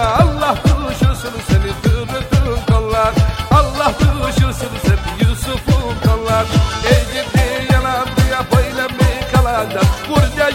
sana Allah kuşursun seni kırıkın kollar Allah kuşursun seni Yusuf'un kollar Ey ciddi yalan duya böyle mi kalacak? Burada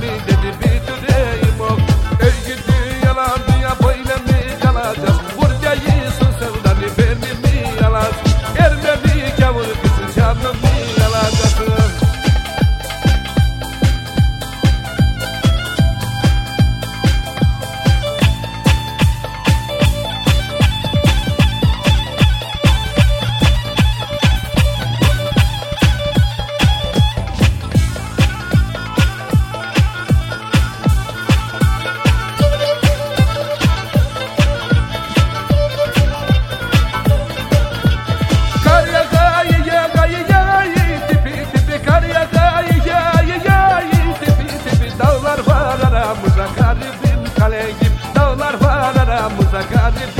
big على قلبي